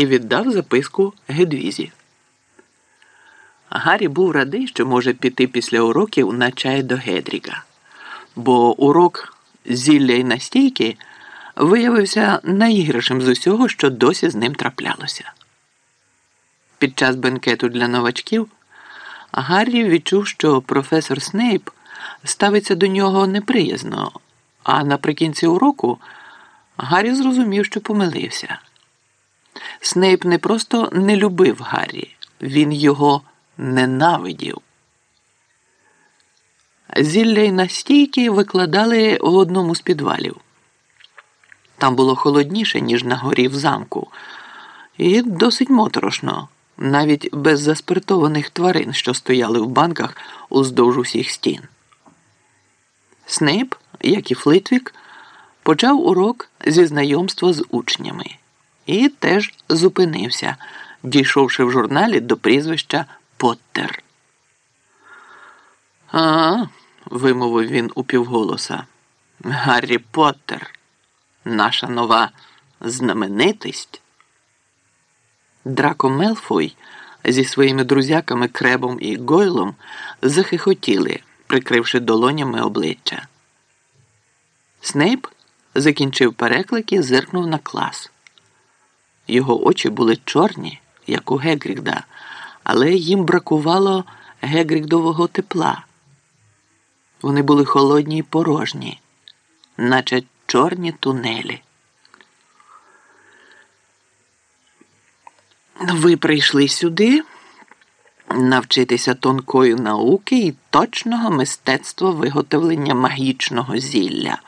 і віддав записку Гедвізі. Гаррі був радий, що може піти після уроків на чай до Гедріга, бо урок зілля й настійки виявився найгіршим з усього, що досі з ним траплялося. Під час бенкету для новачків Гаррі відчув, що професор Снейп ставиться до нього неприязно, а наприкінці уроку Гаррі зрозумів, що помилився. Снейп не просто не любив Гаррі, він його ненавидів. Зілля й настійки викладали в одному з підвалів. Там було холодніше, ніж на горі в замку, і досить моторошно, навіть без заспиртованих тварин, що стояли в банках уздовж усіх стін. Снейп, як і Флитвік, почав урок зі знайомства з учнями і теж зупинився, дійшовши в журналі до прізвища Поттер. А, вимовив він упівголоса. Гаррі Поттер, наша нова знаменитість. Драко Мелфой зі своїми друзяками Кребом і Гойлом захихотіли, прикривши долонями обличчя. Снейп закінчив переклик і зиркнув на клас. Його очі були чорні, як у Гегрігда, але їм бракувало Гегрігдового тепла. Вони були холодні й порожні, наче чорні тунелі. Ви прийшли сюди навчитися тонкої науки і точного мистецтва виготовлення магічного зілля,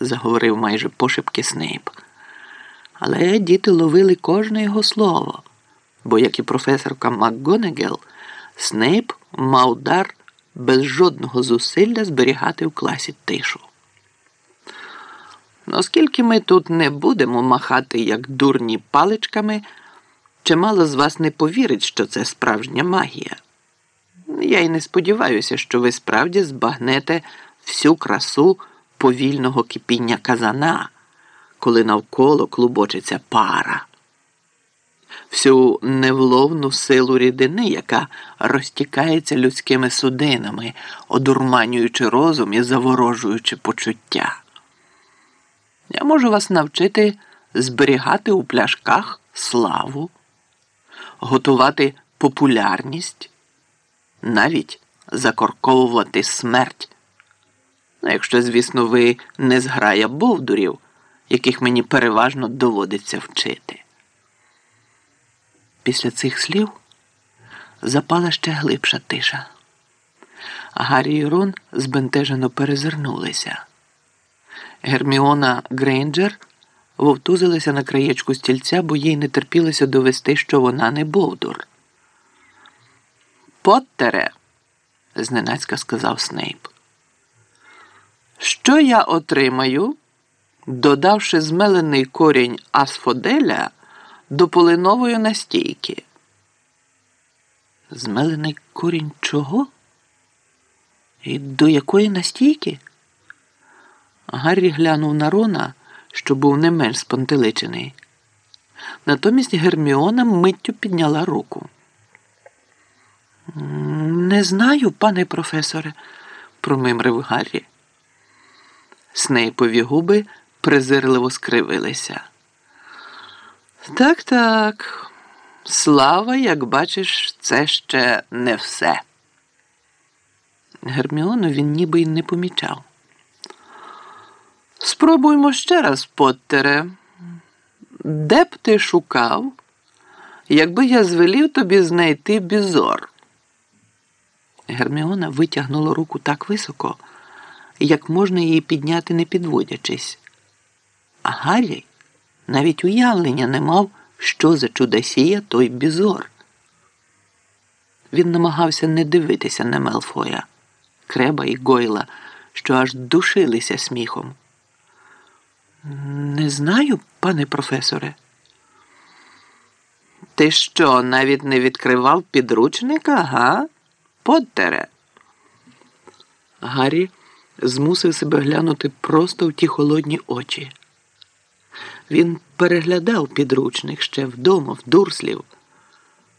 заговорив майже пошепки Снейп. Але діти ловили кожне його слово, бо, як і професорка МакГонегел, Снейп мав дар без жодного зусилля зберігати в класі тишу. Оскільки ми тут не будемо махати як дурні паличками. Чимало з вас не повірить, що це справжня магія. Я й не сподіваюся, що ви справді збагнете всю красу повільного кипіння казана, коли навколо клубочиться пара, всю невловну силу рідини, яка розтікається людськими судинами, одурманюючи розум і заворожуючи почуття. Я можу вас навчити зберігати у пляшках славу готувати популярність, навіть закорковувати смерть. Ну, якщо, звісно, ви не зграя бовдурів, яких мені переважно доводиться вчити. Після цих слів запала ще глибша тиша. Гаррі і Рон збентежено перезирнулися. Герміона Грейнджер вовтузилася на краєчку стільця, бо їй не терпілося довести, що вона не Бовдур. Поттере, зненацька сказав Снейп. Що я отримаю, додавши змелений корінь асфоделя до полинової настійки? Змелений корінь чого? І до якої настійки? Гаррі глянув на Рона що був не менш спантеличений. Натомість Герміона миттю підняла руку. Не знаю, пане професоре, промимрив Гаррі. Снейпові губи презирливо скривилися. Так, так, слава, як бачиш, це ще не все. Герміону він ніби й не помічав. Спробуймо ще раз, Поттере. Де б ти шукав, якби я звелів тобі знайти бізор? Герміона витягнула руку так високо, як можна її підняти, не підводячись. А Гаррі навіть уявлення не мав, що за чудосія той бізор. Він намагався не дивитися на Мелфоя, Креба і Гойла, що аж душилися сміхом. Не знаю, пане професоре. Ти що, навіть не відкривав підручника, га? Поттере? Гаррі змусив себе глянути просто в ті холодні очі. Він переглядав підручник ще вдома, в дурслів.